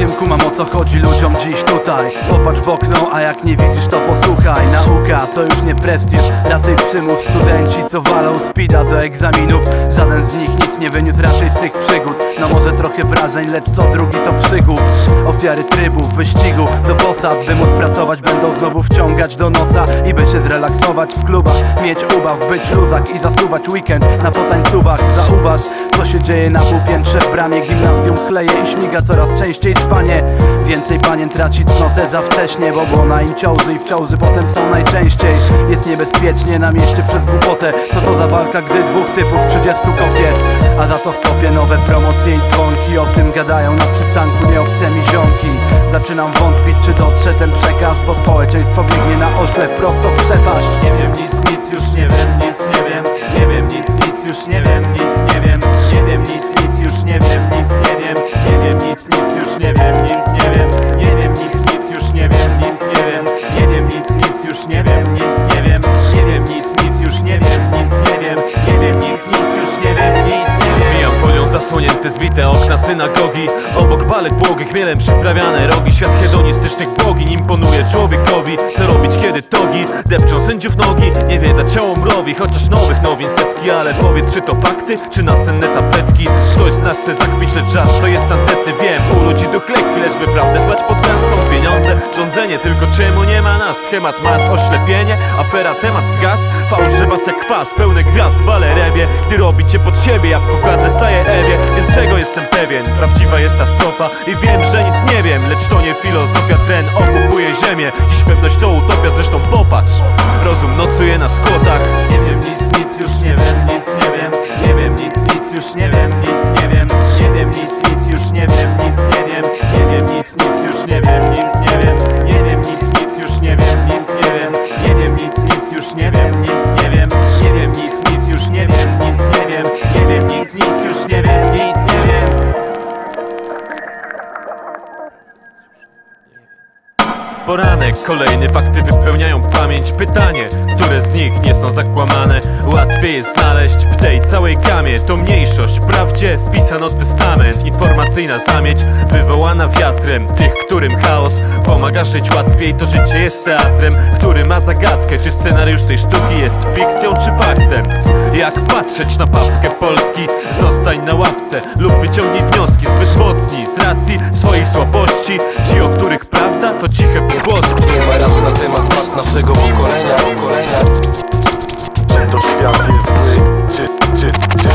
całkiem kumam o co chodzi ludziom dziś tutaj. Popatrz w okno, a jak nie widzisz to posłuchaj. Nauka to już nie prestiż, raczej przymus Studenci co walą speeda do egzaminów. Żaden z nich nic nie wyniósł raczej z tych przygód. No może trochę wrażeń, lecz co drugi to przygód. Ofiary trybów, wyścigu do posad By móc pracować będą znowu wciągać do nosa. I by się zrelaksować w klubach Mieć ubaw, być luzak i zasuwać weekend na potańcówach. Zauważ co się dzieje na półpiętrze w bramie Gimnazjum. Chleje i śmiga coraz częściej czpanie Więcej panien traci cnotę za wcześnie Bo błona im ciąży i w ciąży potem są najczęściej. Jest niebezpiecznie na mieście przez głupotę. Co to za walka, gdy dwóch typów 30 kopie? A za to w topie nowe promocje i dzwonki. O tym gadają na przystanku nieobce mi ziomki. Zaczynam wątpić czy dotrze ten przekaz Bo społeczeństwo biegnie na oślep prosto w przepaść. Nie wiem nic, nic już nie wiem, nic nie wiem. Nie wiem nic, nic już nie wiem, zasłonięte zbite okna synagogi. Obok balet błogi, chmielem przyprawiane rogi. Świat hedonistycznych bogiń imponuje człowiekowi. Co robić kiedy togi depczą sędziów nogi? Nie wiedza ciało mrowi, chociaż nowych nowin setki. Ale powiedz czy to fakty, czy nasenne tapetki? Ktoś z nas chce zakpić, lecz czas to jest tandetny. Wiem, u ludzi duch lekki, lecz by prawdę słać pod nas są pieniądze Rządzenie, tylko czemu nie ma nas? Schemat mas, oślepienie, afera, temat zgas Fałsz, że was jak kwas, pełne gwiazd, balerewie. Gdy robicie pod siebie, jabłko w gardle staje Ewie. Więc czego jestem pewien? Prawdziwa jest ta strofa I wiem, że nic nie wiem, lecz to nie filozofia Ten okupuje ziemię, dziś pewność to utopia Zresztą popatrz, rozum nocuje na skłotach Nie wiem nic, nic już nie wiem, nic nic, nic już nie wiem, nic Poranek, kolejny fakty wypełniają pamięć. Pytanie, które z nich nie są zakłamane? Łatwiej jest znaleźć w tej całej gamie To mniejszość, prawdzie spisano testament. Informacyjna zamieć, wywołana wiatrem. Tych, którym chaos pomaga żyć łatwiej To życie jest teatrem, który ma zagadkę. Czy scenariusz tej sztuki jest fikcją czy faktem? Jak patrzeć na papkę Polski? Zostań na ławce lub wyciągnij wnioski. Zbyt mocni z racji swoich słabości. Ci, o których prawda to ciche pogłoski Nie ma rapu na temat wad naszego pokolenia, pokolenia Czy to świat jest zły, czy, czy, czy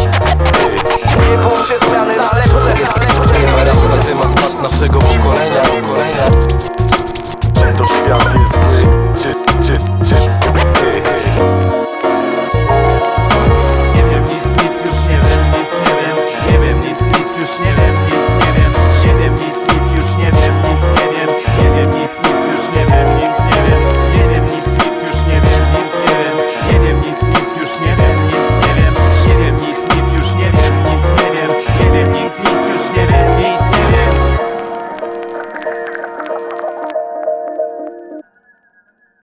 Nie bój się zmiany, daleko, daleko Nie ma rapu na temat wad naszego pokolenia, pokolenia. Czy to świat jest zły, czy, czy, czy? Nie wiem nic, nic już nie wiem, nic nie wiem. Nie wiem nic, nic już nie wiem.